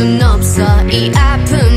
순 없어. 이 아픈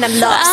when I'm lost.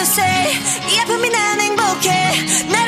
to say 이 아픔이 난 행복해.